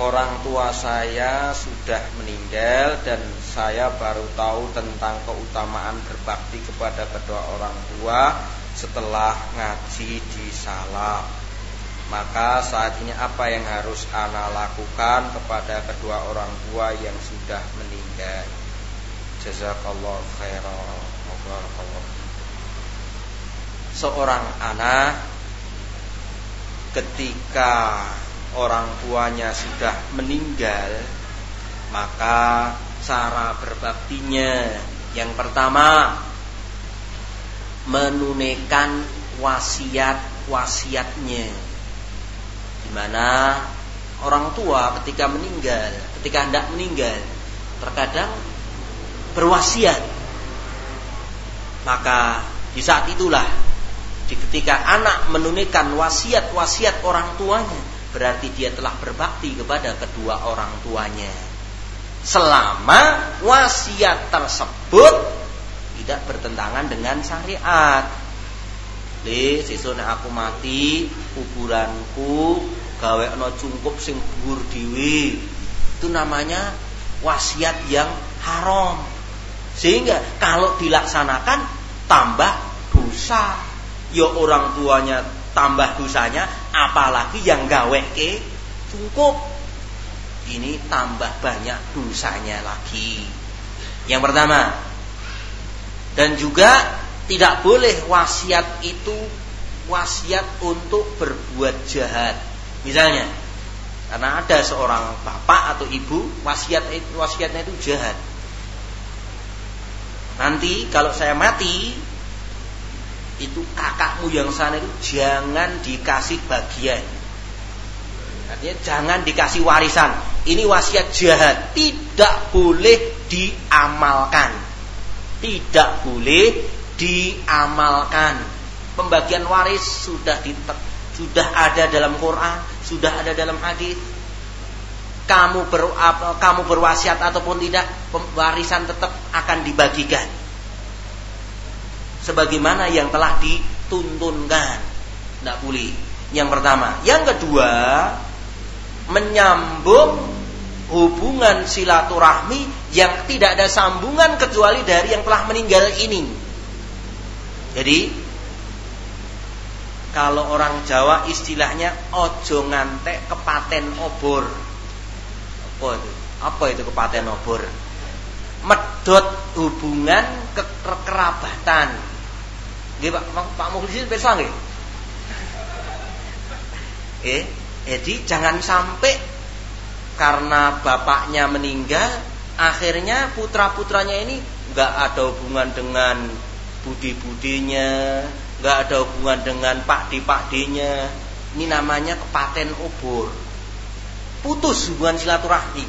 orang tua saya sudah meninggal dan saya baru tahu tentang keutamaan berbakti kepada kedua orang tua setelah ngaji di salam. Maka saat ini apa yang harus ana lakukan kepada kedua orang tua yang sudah meninggal? Jazakallah khairan. Seorang anak ketika orang tuanya sudah meninggal, maka cara berbaktinya yang pertama menunaikan wasiat-wasiatnya. Di mana orang tua ketika meninggal, ketika hendak meninggal, terkadang berwasiat. Maka di saat itulah di ketika anak menunaikan wasiat-wasiat orang tuanya, berarti dia telah berbakti kepada kedua orang tuanya. Selama wasiat tersebut tidak bertentangan dengan syariat. Le, sesuk aku mati, kuburanku gawe no cungkup sing bubur diwi. Itu namanya wasiat yang haram. Sehingga kalau dilaksanakan tambah dosa. Ya orang tuanya tambah dosanya, apalagi yang gawe ke cukup. Ini tambah banyak dosanya lagi. Yang pertama, dan juga tidak boleh wasiat itu wasiat untuk berbuat jahat. Misalnya, karena ada seorang bapak atau ibu wasiat wasiatnya itu jahat. Nanti kalau saya mati, itu kakakmu yang sana itu jangan dikasih bagian. Artinya jangan dikasih warisan. Ini wasiat jahat, tidak boleh diamalkan. Tidak boleh diamalkan. Pembagian waris sudah di, sudah ada dalam Quran, sudah ada dalam hadis. Kamu ber, kamu berwasiat ataupun tidak, warisan tetap akan dibagikan sebagaimana yang telah dituntunkan. Tidak boleh. Yang pertama, yang kedua, menyambung hubungan silaturahmi yang tidak ada sambungan kecuali dari yang telah meninggal ini. Jadi kalau orang Jawa istilahnya ojo ngantek kepaten obor. Apa itu? Apa itu kepaten obor? Medot hubungan kekerabatan Nggih Pak, Pak Mukhlisin pirsa nggih? Eh, jadi jangan sampai karena bapaknya meninggal, akhirnya putra-putranya ini nggak ada hubungan dengan budi-budinya, nggak ada hubungan dengan pakdi-pakdinya. Ini namanya kepaten obor. Putus hubungan silaturahmi.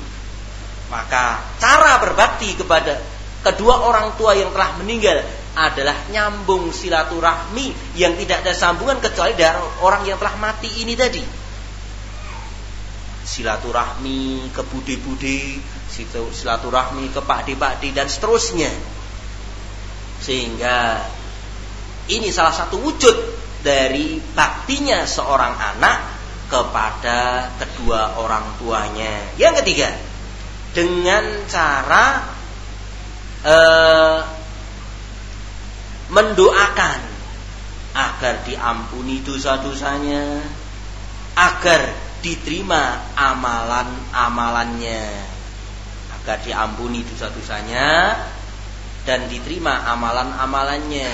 Maka cara berbakti kepada kedua orang tua yang telah meninggal adalah nyambung silaturahmi yang tidak ada sambungan kecuali dari orang yang telah mati ini tadi. Silaturahmi ke budi-budi, silaturahmi ke pakdi-pakdi dan seterusnya. Sehingga ini salah satu wujud dari baktinya seorang anak kepada kedua orang tuanya. Yang ketiga, dengan cara eh, mendoakan agar diampuni dosa-dosanya, agar diterima amalan-amalannya, agar diampuni dosa-dosanya dan diterima amalan-amalannya.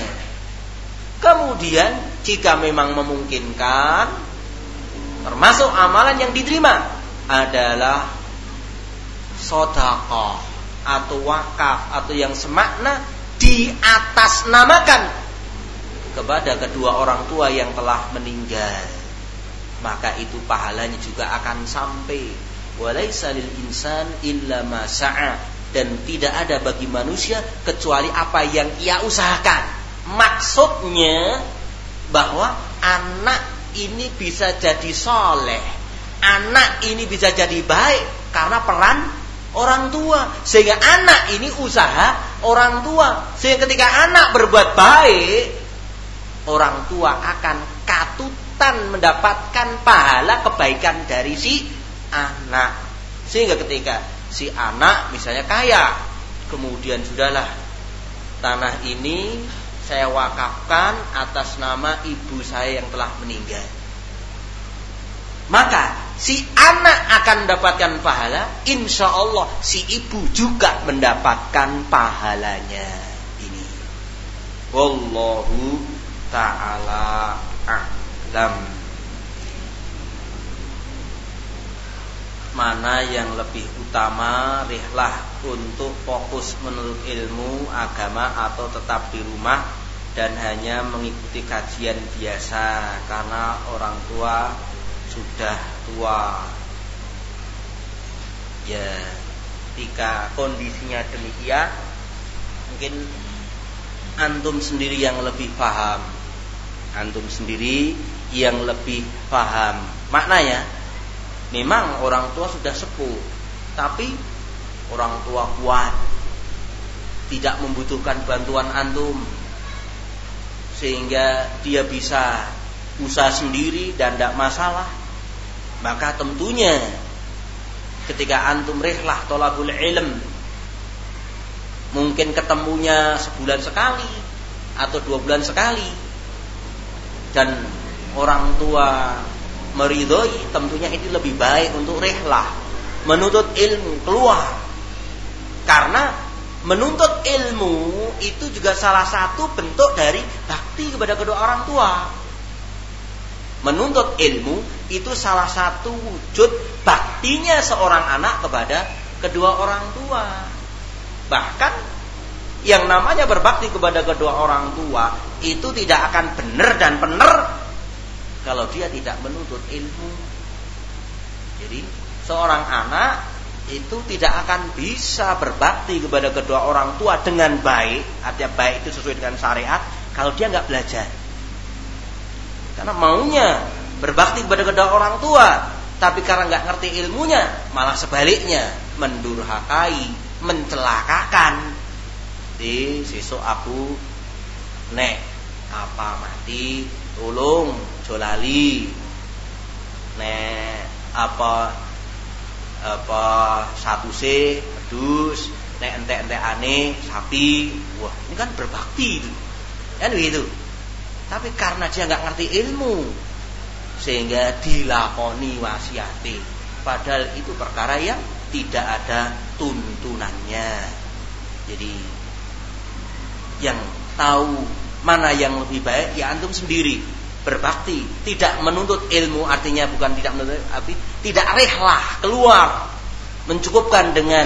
Kemudian jika memang memungkinkan termasuk amalan yang diterima adalah sodakoh atau wakaf atau yang semakna di atas namakan kepada kedua orang tua yang telah meninggal. Maka itu pahalanya juga akan sampai. Walaisa lil insan illa ma dan tidak ada bagi manusia kecuali apa yang ia usahakan. Maksudnya bahwa anak ini bisa jadi soleh. Anak ini bisa jadi baik karena peran orang tua sehingga anak ini usaha orang tua sehingga ketika anak berbuat baik orang tua akan katutan mendapatkan pahala kebaikan dari si anak. Sehingga ketika si anak misalnya kaya, kemudian sudahlah tanah ini saya wakafkan atas nama ibu saya yang telah meninggal. Maka si anak akan mendapatkan pahala, insya Allah si ibu juga mendapatkan pahalanya. Ini. Wallahu ta'ala a'lam. Mana yang lebih utama rihlah untuk fokus menurut ilmu agama atau tetap di rumah dan hanya mengikuti kajian biasa karena orang tua sudah tua. Ya ketika kondisinya demikian mungkin antum sendiri yang lebih paham. Antum sendiri yang lebih paham. Maknanya memang orang tua sudah sepuh tapi orang tua kuat. Tidak membutuhkan bantuan antum. Sehingga dia bisa usaha sendiri dan tidak masalah maka tentunya ketika antum rihlah tolabul ilm mungkin ketemunya sebulan sekali atau dua bulan sekali dan orang tua meridhoi tentunya itu lebih baik untuk rihlah. Menuntut ilmu keluar. Karena menuntut ilmu itu juga salah satu bentuk dari bakti kepada kedua orang tua menuntut ilmu itu salah satu wujud baktinya seorang anak kepada kedua orang tua. Bahkan yang namanya berbakti kepada kedua orang tua itu tidak akan benar dan benar kalau dia tidak menuntut ilmu. Jadi seorang anak itu tidak akan bisa berbakti kepada kedua orang tua dengan baik, artinya baik itu sesuai dengan syariat kalau dia nggak belajar. Karena maunya berbakti kepada kedua orang tua, tapi karena nggak ngerti ilmunya, malah sebaliknya mendurhakai, mencelakakan. Di sesuk aku nek apa mati tolong jolali. Nek apa apa satu c pedus nek ente ente aneh sapi. Wah ini kan berbakti itu. Kan begitu tapi karena dia nggak ngerti ilmu sehingga dilakoni wasiati. Padahal itu perkara yang tidak ada tuntunannya. Jadi yang tahu mana yang lebih baik ya antum sendiri berbakti tidak menuntut ilmu artinya bukan tidak menuntut tapi tidak rehlah keluar mencukupkan dengan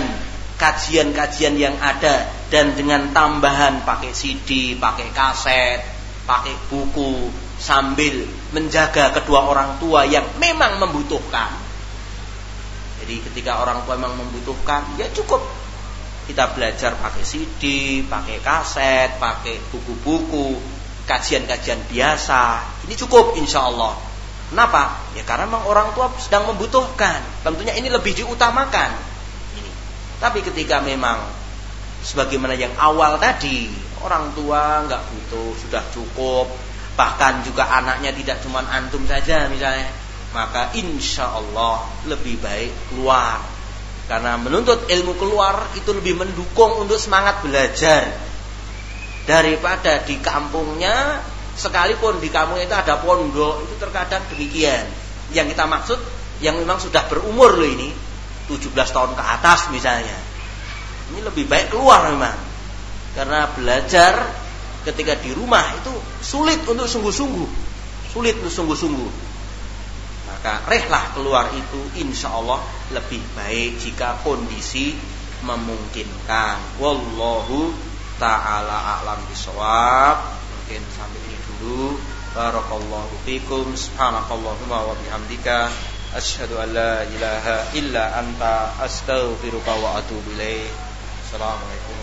kajian-kajian yang ada dan dengan tambahan pakai CD, pakai kaset, pakai buku sambil menjaga kedua orang tua yang memang membutuhkan. Jadi ketika orang tua memang membutuhkan, ya cukup kita belajar pakai CD, pakai kaset, pakai buku-buku, kajian-kajian biasa. Ini cukup insya Allah. Kenapa? Ya karena memang orang tua sedang membutuhkan. Tentunya ini lebih diutamakan. Ini. Tapi ketika memang sebagaimana yang awal tadi, orang tua nggak butuh sudah cukup. Bahkan juga anaknya tidak cuma antum saja misalnya. Maka insya Allah lebih baik keluar. Karena menuntut ilmu keluar itu lebih mendukung untuk semangat belajar. Daripada di kampungnya sekalipun di kampung itu ada pondok itu terkadang demikian. Yang kita maksud yang memang sudah berumur loh ini 17 tahun ke atas misalnya. Ini lebih baik keluar memang karena belajar ketika di rumah itu sulit untuk sungguh-sungguh. Sulit untuk sungguh-sungguh. Maka rehlah keluar itu insya Allah lebih baik jika kondisi memungkinkan. Wallahu ta'ala a'lam bisawab. Mungkin sampai ini dulu. Barakallahu fikum. Subhanakallahumma wa bihamdika. Asyhadu an la ilaha illa anta astaghfiruka wa atubu ilaih. Assalamualaikum